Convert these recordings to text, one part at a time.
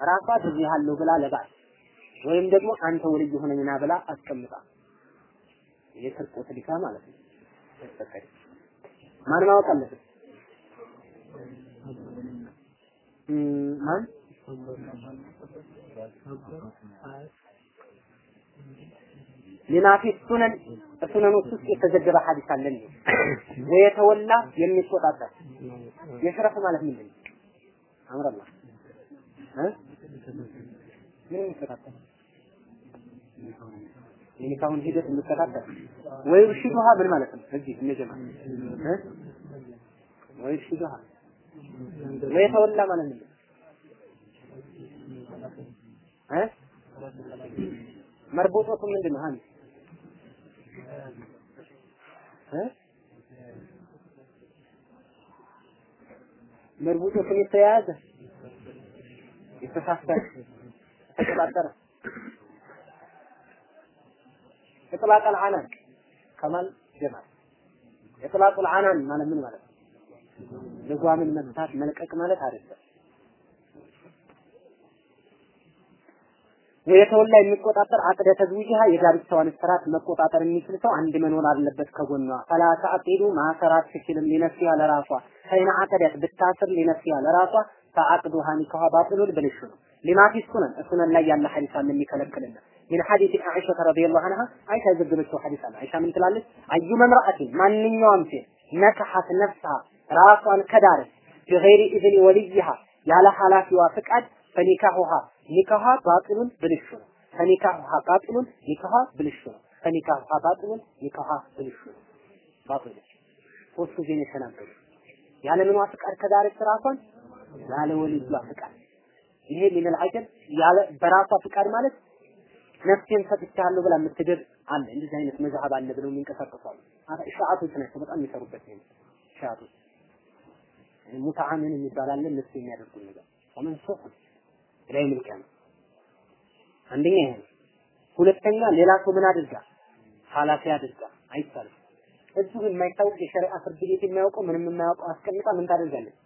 ራሷ ድሬሃለሁ ብላ ለባል ወይም ደግሞ አንተ ወልይ ሆነኝና ብላ አስቀምጣ የስርቆት ሊካ ማለት ነው። ተፈቀደ ማን ማወቅ አለበት? ማን ሊማ ፊ ሱነን ውስጥ የተዘገበ ሐዲስ አለ እንዴ ወየተወላ የሚቆጣጠር የሽረፍ ማለት ምንድን ነው? አምረላ እ ምን የሚቆጣጠር የኒካሁን ሂደት የሚከታተል ወይ እርሽዱሃ ምን ማለት ነው? እዚህ እንጀማ እ? ወይ እርሽዱሃ ወይ ተወላ ማለት ነው። እ? መርቦቶቱ ምንድን ነው? አንድ የተያያዘ የተሳሰረ ተቆጣጠረ ኢጥላቅ አልዓናን ከማል ጀማል ኢጥላቅ አልዓናን ማለት ምን ማለት ነው? ልጓምን መፍታት መልቀቅ ማለት አይደለም። የተወላ የሚቆጣጠር አቅደ ተዝዊጅሃ የጋብቻዋን ስርዓት መቆጣጠር የሚችል ሰው አንድ መኖር አለበት ከጎኗ። ፈላ ተአቂዱ ማሰራት ትችልም ሊነፍሲሃ ለራሷ فإن عقدت ብታስር لنفسها ለራሷ فعقدها ኒካሃ باطل ብልሹ ነው። لما في السنن ሱነን ላይ ያለ ሐዲስ አለ የሚከለክልና من حديث عائشة رضي الله عنها አይሻ የዘገበችው ሐዲስ አለ። አይሻ ምን ትላለች? أيما امرأة ማንኛውም ሴት نكحت نفسها ራሷን ከዳረች بغير إذن وليها ያለ ኃላፊዋ ፍቃድ فنكاحها ኒካሃ باطل ብልሹ ነው። فنكاحها باطل ኒካሃ ብልሹ ነው። فنكاحها باطل ኒካሃ ብልሹ ነው። ባጢሉን ሶስት ጊዜ ነው የተናገሩት። ያለ ምኗ ያለ ወልዩዋ ፍቃድ ይሄ ሚነል አጀል ያለ በራሷ ፍቃድ ማለት ነፍሴን ሰጥቻለሁ ብላ የምትድር አለ። እንደዚህ አይነት መዝሀብ አለ ብለው የሚንቀሳቀሱ አሉ። ሻዓቶች ናቸው በጣም የሚሰሩበት ነው። ሻዓቶች ሙተዓምን የሚባል እነሱ የሚያደርጉ ነገር ወመን ሱህ ላይ ምልክ ነው። አንደኛ ይሄ ሁለተኛ ሌላ ሰው ምን አድርጋ ኃላፊ አድርጋ አይቻልም። እዚሁ የማይታወቅ የሸሪዓ ፍርድ ቤት የሚያውቀው ምንም የማያውቀው አስቀምጣ ምን ታደርጋለች?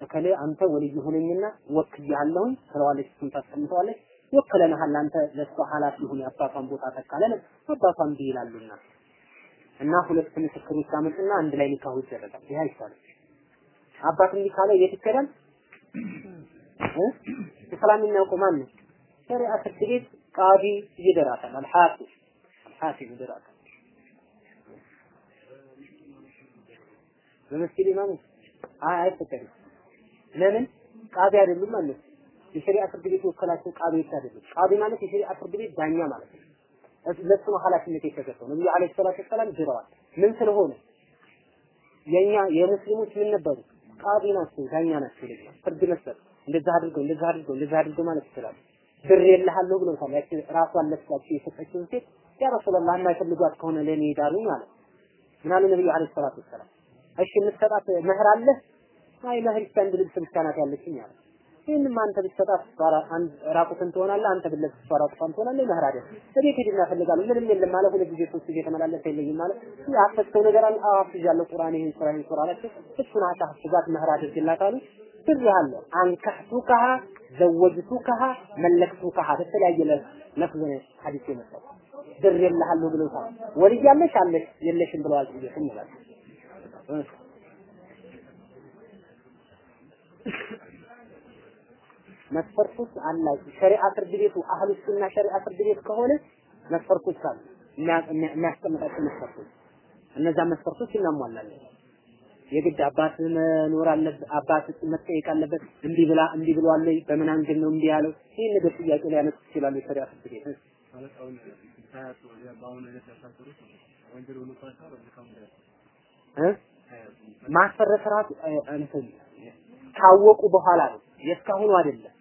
እከሌ አንተ ወልይ ሁነኝና ወክያለሁኝ ትለዋለች፣ እሱን ታስቀምጠዋለች። ወክለንሃል አንተ ለእሷ ኃላፊ ሁን የአባቷን ቦታ ተካለን አባቷን ቢ እና ሁለት ምስክሮች አመጡና አንድ ላይ ኒካሁ ይደረጋል። ይህ አይቻልም። አባት እንዲህ ካለ የት ይከዳል? እስላም የሚያውቀው ማን ነው? ሸሪዓ ፍርድ ቤት ቃዲ ይደራታል። አልሐፊዝ አልሐፊዝ ይደራታል። በመስጊድ ኢማሙ አይ አይፈቀድም። ለምን ቃዲ አይደሉም ማለት የሸሪዓ ፍርድ ቤት የወከላቸው ቃዲዎች አይደሉም። ቃዲ ማለት የሸሪዓ ፍርድ ቤት ዳኛ ማለት ነው። ለሱ ነው ኃላፊነት የተሰጠው። ነብዩ አለይሂ ሰላቱ ወሰላም ድረዋል። ምን ስለሆነ የኛ የሙስሊሞች ምን ነበሩ? ቃዲ ናቸው፣ ዳኛ ናቸው። ለኛ ፍርድ መስጠት እንደዛ አድርገው እንደዛ አድርገው እንደዛ አድርገው ማለት ይችላሉ። ብር የለሃለሁ ብለውታል። ያቺ ራሷን ለስላቸው የሰጠችውን ሴት ያ ረሱላህ የማይፈልጓት ከሆነ ለኔ ይዳሩኝ ማለት ምን አሉ ነብዩ አለይሂ ሰላቱ ወሰላም። እሺ የምትሰጣት መህር አለ? አይ መህር አንድ ልብስ ብቻ ናት ያለችኝ አለ። ይህንም አንተ ብትሰጣት ራቁትን ትሆናለህ፣ አንተ ብለህ እሷ ራቁቷን ትሆናለህ። መህር አይደል እቤት ሄድና እፈልጋለሁ ምንም የለም ማለት ሁለት ጊዜ ሶስት ጊዜ ተመላለሰ የለኝም ማለት ያፈሰው ነገር አለ። አዎ አፍዣለሁ፣ ቁርአን ይሄን ሱራ ይሄን ሱራ አላቸው። እሱን አታፍዛት መህር አድርግላት አሉ። ብያለሁ አንካህቱከሃ ዘወጅቱከሃ መለክቱከሃ በተለያየ ለፍዝ ሐዲስ የመጣው ብር የለሃለሁ ብለውታል። ወልያለሽ አለሽ የለሽም ብለዋል። ጥያቄ ይላል መስፈርቶች አላቸው። ሸሪዓ ፍርድ ቤቱ አህሉ ሱና ሸሪዓ ፍርድ ቤት ከሆነ መስፈርቶች አሉ የሚያስቀምጣቸው መስፈርቶች። እነዛ መስፈርቶች እናሟላለን። የግድ አባት መኖር አለበት፣ አባት መጠየቅ አለበት። እንዲህ ብላ እንዲህ ብሏል፣ በምን አንግል ነው እንዲህ ያለው? ይህን ነገር ጥያቄ ሊያነሱ ይችላሉ የሸሪዓ ፍርድ ቤት ማስፈረስ ራሱ እንትን ካወቁ በኋላ ነው የእስካሁኑ አይደለም።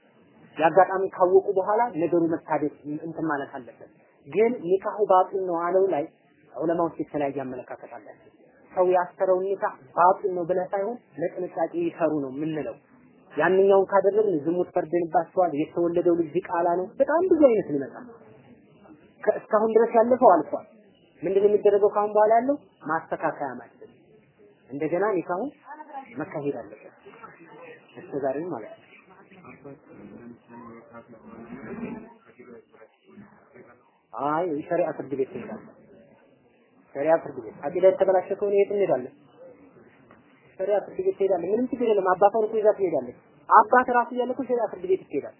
የአጋጣሚ ካወቁ በኋላ ነገሩ መታደስ እንትን ማለት አለበት። ግን ኒካሁ ባጢል ነው አለው ላይ ዑለማዎች የተለያየ አመለካከት አላቸው። ሰው ያሰረውን ኒካህ ባጢል ነው ብለህ ሳይሆን ለጥንቃቄ ይሰሩ ነው የምንለው። ያንኛውን ካደረግን ዝሙት ፈርደንባቸዋል። የተወለደው ልጅ ቃላ ነው። በጣም ብዙ አይነት ሊመጣ እስካሁን ድረስ ያለፈው አልፏል። ምንድነው የሚደረገው? ካሁን በኋላ ያለው ማስተካከያ ማለት እንደገና ኒካሁ መካሄድ አለበት። እስከ ማለት ነው። አይ ሸሪዓ ፍርድ ቤት ትሄዳለህ። ሸሪዓ ፍርድ ቤት አቂዳ የተበላሸ ከሆነ የት እንሄዳለን? ሸሪዓ ፍርድ ቤት ትሄዳለህ። ምንም ችግር የለም። አባቷን እኮ ይዛ ትሄዳለች። አባት ራሱ እያለ እኮ ሸሪዓ ፍርድ ቤት ይሄዳል።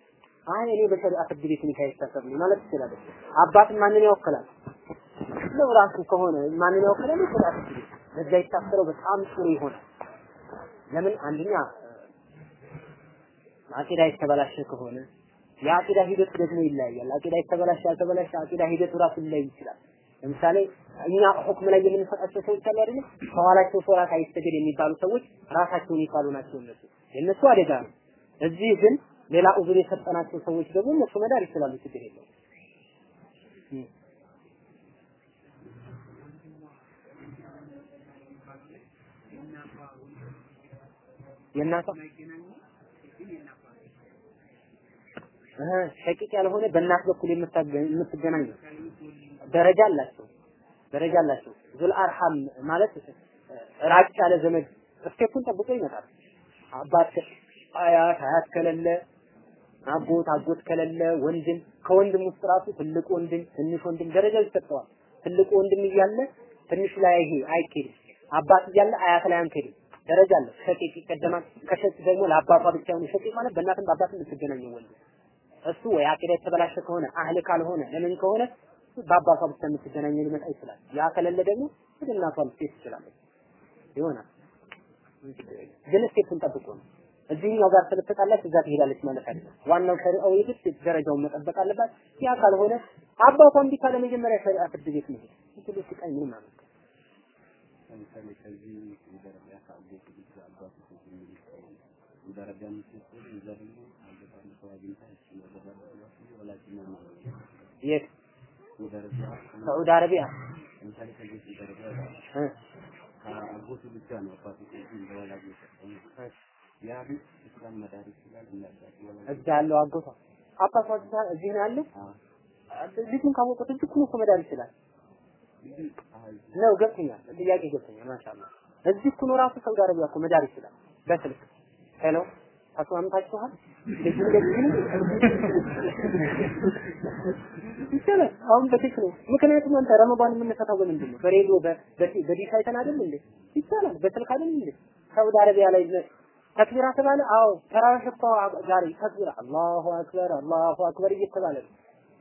አይ እኔ በሸሪዓ ፍርድ ቤት ኒካ ይታሰብልኝ ማለት ትችላለች። አባት ማንን ያወክላል? ነው ራሱ ከሆነ ማንን ያወክላል? ሸሪዓ ፍርድ ቤት በዛ ይታሰረው በጣም ጥሩ ይሆናል። ለምን አንደኛ አቂዳ የተበላሸ ከሆነ የአቂዳ ሂደት ደግሞ ይለያያል። አቂዳ የተበላሸ ያልተበላሸ አቂዳ ሂደቱ ራሱ ሊለይ ይችላል። ለምሳሌ እኛ ሁክም ላይ የምንሰጣቸው ሰዎች አሉ አይደል? ከኋላቸው ሶላት አይሰገድ የሚባሉ ሰዎች ራሳቸውን የቻሉ ናቸው። እነሱ የእነሱ አደጋ ነው። እዚህ ግን ሌላ ኡዙር የሰጠናቸው ሰዎች ደግሞ እነሱ መዳር ይችላሉ። ችግር የለውም። የእናቷ ሸቂቅ ያልሆነ በእናት በኩል የምትገናኝ ደረጃ አላቸው ደረጃ አላቸው። ዙል አርሐም ማለት ራቅ ያለ ዘመድ ስቴፑን ጠብቆ ይመጣል። አባት አያት አያት ከሌለ አጎት አጎት ከሌለ ወንድም ከወንድም ውስጥ ራሱ ትልቅ ወንድም ትንሽ ወንድም ደረጃ ይሰጠዋል። ትልቁ ወንድም እያለ ትንሹ ላይ ይሄ አይኬድም። አባት እያለ አያት ላይ አንኬድም። ደረጃ አለ። ሸቂቅ ይቀደማል። ከሸቂቅ ደግሞ ለአባቷ ብቻ ነው። ሸቂቅ ማለት በእናትም በአባትም የምትገናኘው ወንድም እሱ ወይ አቂዳ የተበላሸ ከሆነ አህል ካልሆነ ለምን ከሆነ በአባቷ ብቻ የምትገናኘው ሊመጣ ይችላል። ያ ከሌለ ደግሞ ወደ እናቷ ልትሄድ ትችላለች ይሆናል። ግን step ን ጠብቆ ነው። እዚህኛው ጋር ስለተጣላች እዛ ትሄዳለች ማለት አይደለም። ዋናው ሸሪዓው የግድ ደረጃውን መጠበቅ አለባት። ያ ካልሆነ አባቷ እንዲህ ካለ መጀመሪያ ሸሪዓ ፍርድ ቤት መሄድ ሁሉ ስቃይ ምን ማለት? ለምሳሌ ከዚህ ደረጃ ከአጎት ልጅ አባቱ ደረጃ የምትወስድ እዛ የት ሳዑዲ አረቢያ ከአጎቱ ብቻ ነው አባቱ የሰጠው ያ ልጅ እስላም መዳር ይችላል እዛ ያለው አጎቷ አባቷ እዚህ ነው ያለው። ልጁን ካወቁት እዚህ እኮ መዳር ይችላል ነው ገብቶኛል። ጥያቄ ገብቶኛል። ማሻአላ እዚህ እኮ ነው ራሱ ሳውዲ አረቢያ እኮ መዳር ይችላል በስልክ hello ተስማምታችኋል? ይቻላል። አሁን በ tech ነው። ምክንያቱም አንተ ረመዳን የምንፈታው በምንድን ነው? በሬዲዮ በዲሽ አይተን አይደል እንዴ? ይቻላል። በስልክ አይደል እንዴ? ሳውዲ አረቢያ ላይ ተክቢራ ተባለ። አዎ ተራዊህ እኮ ዛሬ ተክቢራ አላሁ አክበር አላሁ አክበር እየተባለ ነው።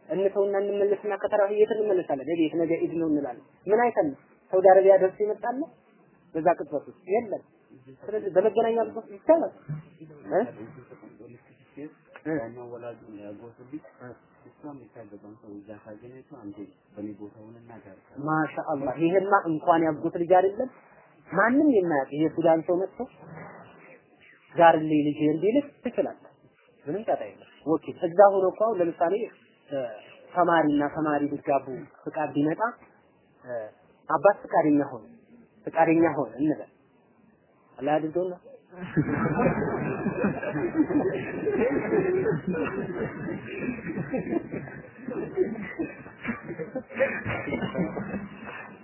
እንተውና እንመለስና ከተራዊህ የት እንመለሳለን? ቤት ነገ ኢድ ነው እንላለን። ምን አይተን? ሳውዲ አረቢያ ደርሶ ይመጣል በዛ ቅጽበት ውስጥ የለም። ስለዚህ በመገናኛ ብዙ ይቻላል ያኛው ወላጁ ያጎቱ ልጅ እሷም የታገባን ሰው እዛ ካገኘችው አንዴ በኔ ቦታ ሆነና ጋር ይሄማ እንኳን ያጉት ልጅ አይደለም ማንም የማያውቅ የሱዳን ሰው መጥቶ ዛርልኝ ልጅ እንዲልህ ትችላለህ። ምንም ጣጣ የለም። ወኪል እዛ ሆኖ እኮ አሁን ለምሳሌ ተማሪና ተማሪ ቢጋቡ ፍቃድ ቢመጣ አባት ፍቃደኛ ሆነ ፍቃደኛ ሆነ እንበል አላህ ያድርገውና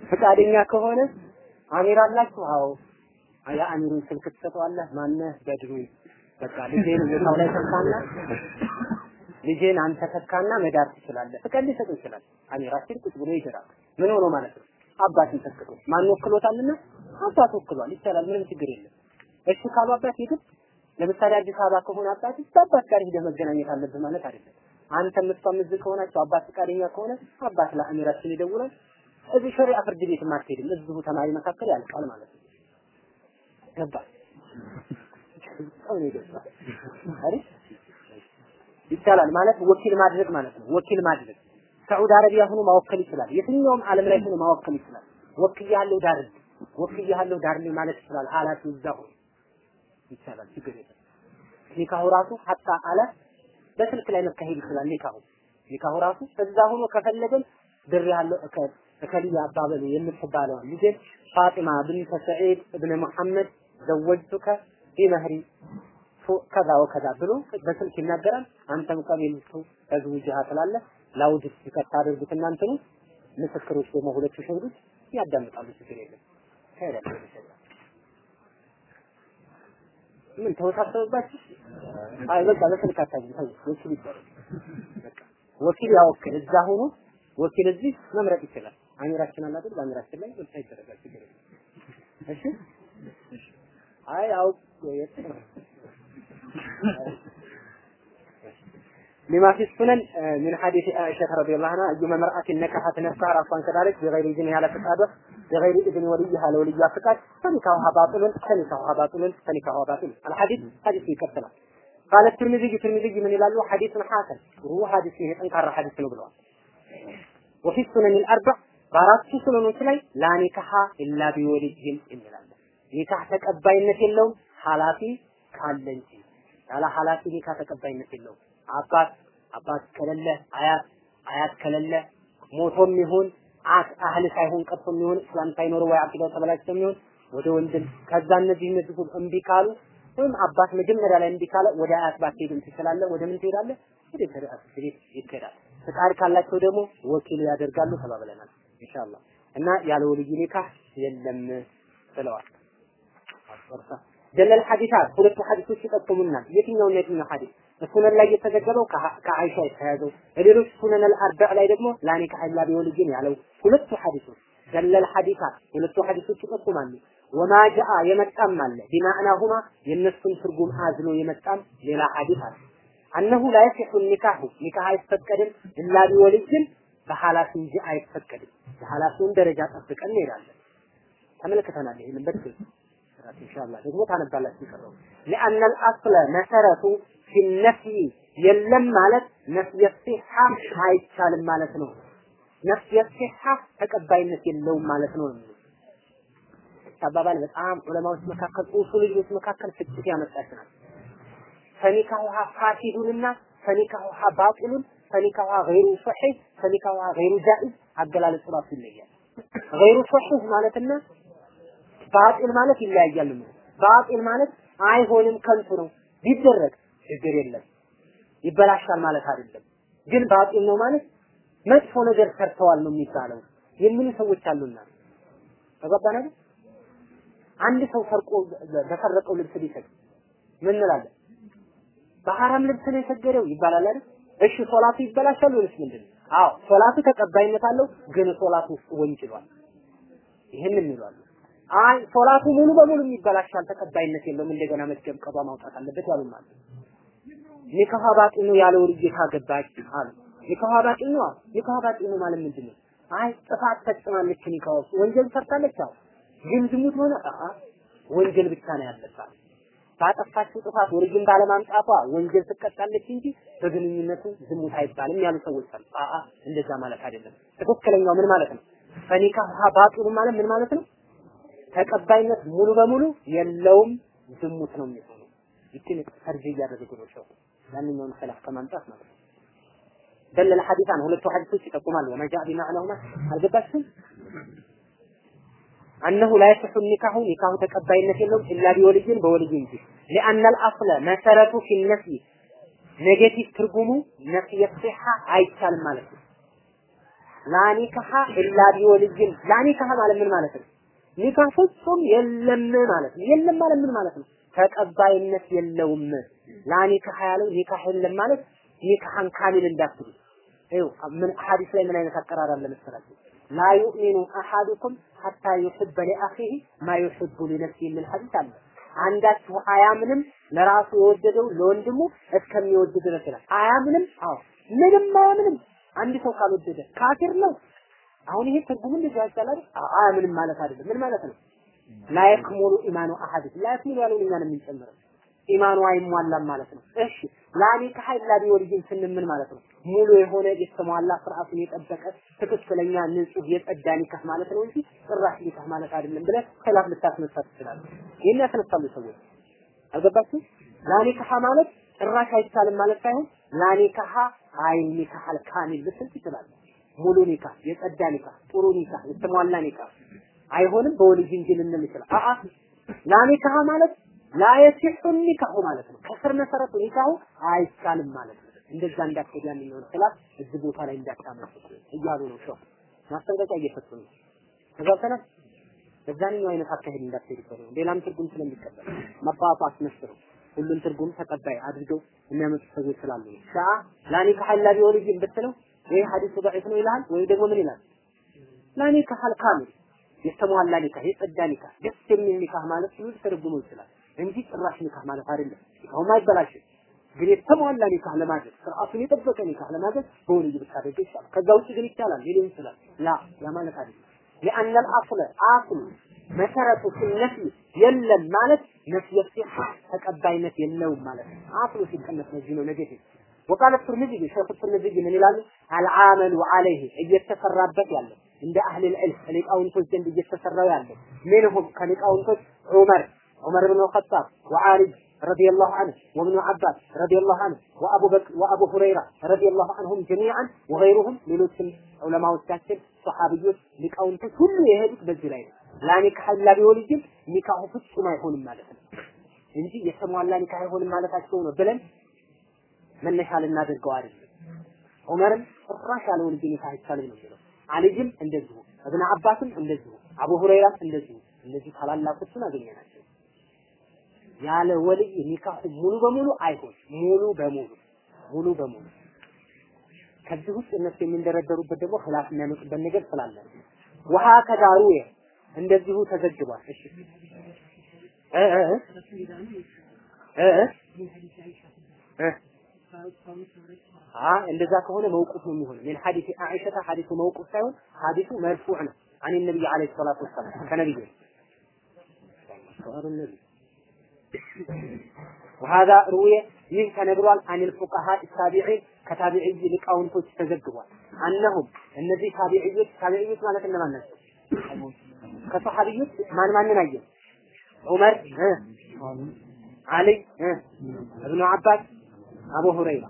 ፍቃደኛ ከሆነ አሚር አላችሁ? አዎ። የአሚሩን ስልክ ትሰጠዋለህ። ማነህ? በድሩ በቃ ልጄን ቦታው ላይ ተካና ልጄን አንተ ተካና መዳር ትችላለህ። ፍቃድ ሊሰጥ ይችላል። አሚራችን ቁጭ ብሎ ይጀራል። ምን ሆኖ ማለት ነው? አባትን ተክቶ ማን ወክሎታልና አባት ወክሏል። ይቻላል። ምንም ችግር የለም። እሺ ካሉ አባት ይግድ ለምሳሌ አዲስ አበባ ከሆነ አባት አባት ጋር ሄደህ መገናኘት አለብህ ማለት አይደለም። አንተ የምትሷም እዚህ ከሆናችሁ አባት ፈቃደኛ ከሆነ አባት ለአሚራችን ይደውላል። እዚህ ሸሪዓ ፍርድ ቤት አትሄድም። እዚሁ ተማሪ መካከል ያልቃል ማለት ነው። ገባ? ይቻላል ማለት ወኪል ማድረግ ማለት ነው። ወኪል ማድረግ ሳዑዲ አረቢያ ሆኖ ማወከል ይችላል። የትኛውም ዓለም ላይ ሆኖ ማወከል ይችላል። ወክያለሁ ዳርል ወክያለሁ ዳርል ማለት ይችላል። ኃላፊው እዛ ሆኖ ይቻላል። ችግር የለም። ኒካሁ ራሱ ሀታ አለ በስልክ ላይ መካሄድ ይችላል። ኒካሁ ኒካሁ ራሱ እዛ ሆኖ ከፈለገን ድር ያለው እከልያ አባበሉ የምትባለው ልጅ ፋጢማ ብንተ ሰዒድ እብነ ሙሐመድ ዘወጅቱከ ቢመህሪ ከዛ ወከዛ ብሎ በስልክ ይናገራል። አንተም ቀቢልቱ ተዝውጅሃ ትላለህ። ላውድ ታደርጉት እናንተኑ ምስክሮች ደግሞ ሁለቱ ሸሂዶች ያዳምጣሉ። ችግር የለም። ኸይር ምን ተወሳሰበባችሁ? አይ በቃ በስልክ አታግኝ ተው፣ ወኪል ይባላል። በቃ ወኪል ያወክል እዛ ሆኖ ወኪል እዚህ መምረጥ ይችላል። አሚራችን አለ አይደል? በአሚራችን ላይ ወልታ ይደረጋል። ችግር የለም። እሺ አይ አው የት لما في السنن من حديث عائشة رضي الله عنها أيما امرأة نكحت نفسها رأسا كذلك بغير إذنها على فساده بغير إذن وليها لوليها فقط فنكاحها باطل فنكاحها باطل فنكاحها باطل الحديث حديث يكفلها قال الترمذي الترمذي من يلالو حديث حسن وهو حديث فيه انكر حديث ነው ብለዋል وفي السنن الأربع በአራቱ ሱነኖች ላይ ላ ኒካሃ ኢላ ቢወሊይን እንላለን። ኒካህ ተቀባይነት የለውም ሐላፊ ካለ እንጂ ያለ ሐላፊ ኒካህ ተቀባይነት የለውም። አባት አባት ከሌለ አያት አያት ከሌለ ሞቶም ይሁን አት አህል ሳይሆን ቀርቶም ይሁን እስላም ሳይኖር ወይ አቂዳው ተበላሽቶም ይሁን ወደ ወንድም ከዛ እነዚህ እነዚህ እምቢ ካሉ ወይም አባት መጀመሪያ ላይ እምቢ ካለ ወደ አያት ባትሄድም ትችላለህ። ወደ ምን ትሄዳለህ? ወደ ሸሪዓ ቤት ይኬዳል። ፍቃድ ካላቸው ደግሞ ወኪል ያደርጋሉ ተባብለናል ኢንሻአላህ እና ያለ ወልይ ኒካህ የለም ብለዋል። ደለል ሐዲታት ሁለቱ ሐዲሶች ይጠቁሙናል። የትኛውና የትኛው ሐዲስ ሱነን ላይ የተዘገበው ከአይሻ የተያዘው ሌሎች ሱነን አልአርባ ላይ ደግሞ ላኔ ከአላ ቢወልጅን ያለው ሁለቱ ሐዲሶች ደለል ሐዲሳ ሁለቱ ሐዲሶች ይጠቁማሉ። ወማ ጃአ የመጣም አለ ቢማዕናሁማ የእነሱን ትርጉም አዝሎ የመጣም ሌላ ሐዲስ አለ። አነሁ ላ ኒካሁ ኒካህ አይፈቀድም እላ ቢወልጅን በሐላስ እንጂ አይፈቀድም። የሐላሱን ደረጃ ጠብቀን እንሄዳለን። ተመልክተናል። ይህንን በትክክል ኢንሻአላህ ደግሞ ታነባላችሁ። ቀረው ለአነ አልአስለ መሰረቱ ቢነፍይ የለም ማለት ነፍየ ሲሐ አይቻልም ማለት ነው። ነፍየ ተቀባይነት የለውም ማለት ነው። አባባል በጣም ዑለማዎች መካከል ኡሱልዮች መካከል ፍጭት ያመጣችናል። ፈኒካሁሃ ፋሲዱንና ፈኒካሁሃ ባጢሉን ፈኒካሁሃ ገይሩ ሶሒህ ፈኒካሁሃ ገይሩ ጃኢዝ አገላለጽ ራሱ ይለያል። ገይሩ ሶሒህ ማለትና ባጢል ማለት ይለያያሉ። ባጢል ማለት አይሆንም ከንቱ ነው ቢደረግ ችግር የለም ይበላሻል ማለት አይደለም። ግን ባጢል ነው ማለት መጥፎ ነገር ሰርተዋል ነው የሚባለው የሚሉ ሰዎች አሉና ተገባን አይደል? አንድ ሰው ሰርቆ በሰረቀው ልብስ ቢሰግ ምን እንላለን? በሐራም ልብስ ነው የሰገደው ይባላል አይደል? እሺ ሶላቱ ይበላሻል ወይስ ምንድን? አዎ ሶላቱ ተቀባይነት አለው፣ ግን ሶላቱ ውስጥ ወንጅሏል። ይህን የሚሏሉ አይ ሶላቱ ሙሉ በሙሉ ይበላሻል፣ ተቀባይነት የለውም፣ እንደገና መድገም ቀዷ ማውጣት አለበት ያሉም አሉ። ኒካህ ነው ያለው ልጅ ካገባች አሉ። ኒካህ ባጢል ነው ማለት ምንድን ነው? አይ ጥፋት ፈጽማለች ኒካህ ውስጥ ወንጀል ሰርታለች አሉ። ግን ዝሙት ሆነ ወንጀል ብቻ ነው ያለባት። ባጠፋችው ጥፋት ወርጅን ባለማምጣቷ ወንጀል ትቀጣለች እንጂ በግንኙነቱ ዝሙት አይባልም ያሉ ሰዎች አሉ። አአ እንደዛ ማለት አይደለም። ትክክለኛው ምን ማለት ነው? ፈኒካህ ማለት ምን ማለት ነው? ተቀባይነት ሙሉ በሙሉ የለውም፣ ዝሙት ነው የሚሆነው። ይችን ፈርጅ እያደረጉ ነው ሰው ያንኛውን ሰላፍ ከማምጣት ማለት ነው። ደለለ ሐዲሳን ሁለቱ ሐዲሶች ይጠቁማሉ። ወመጃ ቢማዕናሁማ አልገባችሁም? አነሁ ላ የስሑ ኒካሁ ኒካሁ ተቀባይነት የለውም ኢላ ቢወልይን በወልይ እንጂ لأن الأصل መሰረቱ في نفي negative ትርጉሙ نفي الصحة አይቻልም ማለት ነው። لا نكاح إلا بولي لا نكاح ማለት ምን ማለት ነው? ኒካህ ፍጹም የለም ማለት ነው። የለም ማለት ምን ማለት ነው? ተቀባይነት የለውም። لا نكاح ያለው ኒካህ የለም ማለት ኒካህን ካሚል እንዳትሉ። ይኸው ምን ሐዲስ ላይ ምን አይነት አቀራር አለ መሰላችሁ? لا يؤمن أحدكم حتى يحب لأخيه ما يحب لنفسه የሚል ሐዲስ አለ። አንዳችሁ አያምንም ለራሱ የወደደው ለወንድሙ እስከሚወድ ድረስ ይላል። አያምንም? አዎ ምንም አያምንም። አንድ ሰው ካልወደደ ካፊር ነው። አሁን ይሄ ትርጉሙ እንደዚህ ያቻላል አያምንም ማለት አይደለም። ምን ማለት ነው? لا يكمل إيمان أحد لا يكمل ያለው እኛን የሚጨምረው ኢማኑ አይሟላም ማለት ነው። እሺ لا نكاح إلا بولي ስንል ምን ማለት ነው? ሙሉ የሆነ የተሟላ ስርዓቱን የጠበቀ ትክክለኛ ንጹህ የጸዳ ኒካህ ማለት ነው እንጂ ጭራሽ ኒካህ ማለት አይደለም ብለህ ኺላፍ ልታስነሳ ትችላለህ። ይሄን ያስነሳሉ ሰዎች አልገባችሁ? ላኒካህ ማለት ጭራሽ አይቻልም ማለት ሳይሆን ላኒካህ አይን ኒካህ አልካሚል ልትል ትችላለህ። ሙሉ ኒካህ፣ የጸዳ ኒካህ፣ ጥሩ ኒካህ፣ የተሟላ ኒካህ አይሆንም በወልይ እንጂ ልንል ይችላል። አአ ላኒካህ ማለት ላ የሲሑ ኒካሁ ማለት ነው። ከስር መሰረቱ ኒካሁ አይቻልም ማለት ነው። እንደዛ እንዳትሄድ ያንኛውን ኺላፍ እዚህ ቦታ ላይ እንዳታመጡ እያሉ ነው። ሸው ማስጠንቀቂያ እየሰጡ ነው። ተጋብተናል። በዛኛው አይነት አካሄድ እንዳትሄድበት ነው። ሌላም ትርጉም ስለሚቀበል መባቱ አስመስለው ሁሉም ትርጉም ተቀባይ አድርገው የሚያመጡ ሰዎች ስላሉ ነው። ሻአ ላኒካህ ኢላ ቢወልይን ብትለው ይህ ሐዲሱ ضعيف ነው ይላል ወይ ደግሞ ምን ይላል? ላኒካህ አልካሚል የተሟላ ኒካህ የጸዳ ኒካህ ደስ የሚል ኒካህ ማለት ሲሉ ተርጉሞ ይችላል እንጂ ጭራሽ ኒካህ ማለት አይደለም። ኒካሁም አይበላሽም። ግን የተሟላ ኒካህ ለማድረግ ስርዓቱን የጠበቀ ኒካህ ለማድረግ በወልይ ብታደርግ ይቻላል። ከዛ ውጭ ግን ይቻላል ሊሆን ይችላል። ላ ያ ማለት አይደለም። لأن الأصل أصل መሰረቱ ሲነፊ የለም ማለት ነፍይ ሲሐ ተቀባይነት የለውም ማለት ነው። አስሉ ሲቀነስ ለዚህ ነው ኔጌቲቭ وقال الترمذي شيخ الترمذي ምን ይላሉ? العامل عليه እየተሰራበት ያለው እንደ አህል العلم ሊቃውንቶች ዘንድ እየተሰራው ያለው منهم ከሊቃውንቶች ዑመር ዑመር ብን الخطاب وعلي رضي الله عنه وابن عباس رضي الله عنه وابو بكر وابو هريره رضي الله عنهم جميعا وغيرهم ሌሎችም ዑለማዎቻችን ሰሃቢዎች ሊቃውንቶች ሁሉ የሄዱት በዚህ ላይ ነው። ላኒካህ ኢላ ቢወልይም ኒካሁ ፍጹም አይሆንም ማለት ነው እንጂ የተሟላ ኒካህ አይሆንም ማለታቸው ነው ብለን መነሻ ልናደርገው አይደለም። ዑመርም ጭራሽ ያለ ወልይ ኒካህ አይቻልም ነው የሚለው። አልይም እንደዚሁ፣ እብነ አባስም እንደዚሁ፣ አቡ ሁረይራም እንደዚሁ። እነዚህ ታላላቆችን አገኘናቸው። ያለ ወልይ ኒካሁ ሙሉ በሙሉ አይሆን ሙሉ በሙሉ ሙሉ በሙሉ ከዚህ ውስጥ እነሱ የሚንደረደሩበት ደግሞ ኺላፍ የሚያመጡበት ነገር ስላለ ውሃ ከዳሩ እንደዚሁ ተዘግቧል። እሺ እ እ እ እ አ እንደዛ ከሆነ መውቁፍ ነው የሚሆነው። ምን ሐዲስ አኢሸታ ሐዲሱ መውቁፍ ሳይሆን ሐዲሱ መርፉዕ ነው። አን ነብይ አለይሂ ሰላቱ ወሰላም ከነብዩ ሰዋሩ ነብይ ወሃዛ ሩየ ይህ ተነግሯል አኒል ፉቃሃ ታቢዒ ከታቢዒይ ሊቃውንቶች ተዘግቧል። አነሁም እነዚህ ታቢዒዮች ታቢዒዮች ማለት እነማን ናቸው? ከሰሐቢዮች ማን ማንን አየን? ዑመር፣ አልይ፣ እብኑ አባስ፣ አቡ ሁረይራ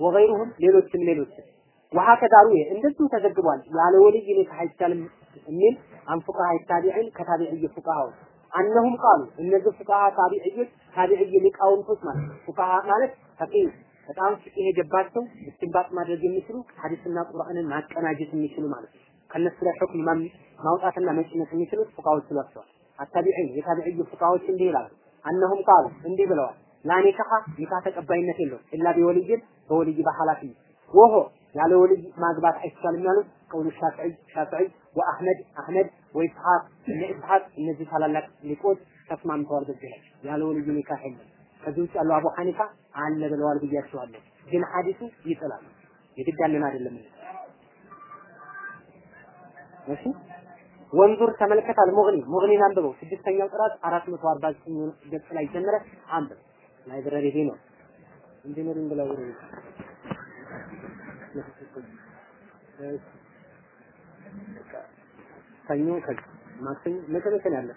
ወገይሩሁም ሌሎችም ሌሎችም ወሀከዛ ሩየ እንደዚሁ ተዘግቧል። ያለ ወልይ ሊክ አይቻልም የሚል አንፉቃሃ ታቢዒን ከታቢዒይ ፉቃሃዎች አነሁም ቃሉ እነዚህ ፉቃሃ ታቢዕዮች ታቢዕይ ሊቃውንቶች ማለት ፉቃሃ ማለት ፈቂህ በጣም ፍቂህ የገባቸው እስትንባጥ ማድረግ የሚችሉ ሐዲስና ቁርአንን ማቀናጀት የሚችሉ ማለት ነው። ከነሱ ላይ ሁክም ማውጣትና መጭነት የሚችሉት ፉቃዎች ይሏቸዋል። አታቢዒን የታቢዕይ ፉቃዎች እንዲህ ይላሉ። አነሁም ቃሉ እንዲህ ብለዋል። ላኒካሃ ኒካህ ተቀባይነት የለውም ኢላ ቢወልይን በወልይ በሐላፊ ወሆ ያለ ወልይ ማግባት አይቻልም ያሉት ቀውሉ ሻፊዒ ሻፊዒ ወአህመድ አህመድ ወኢስሐቅ እነ ኢስሐቅ እነዚህ ታላላቅ ሊቆች ተስማምተዋል በዚህ ላይ ያለ ወልይ ኒካህ የለም። ከዚህ ውጭ ያለው አቡ ሐኒፋ አለ ብለዋል ብያቸዋለሁ። ግን ሐዲሱ ይጥላል። የግድ ያለን አይደለም። እሺ ወንዙር ተመልከት አልሙግኒ ሙግኒን አንብበው ስድስተኛው ጥራት 449 ገጽ ላይ ጀምረ አንብብ። ላይብረሪ ሄ ነው ኢንጂነሪንግ ላይብረሪ ሰኞ ከዚህ ማክሰኞ መቼ መቼ ነው ያለ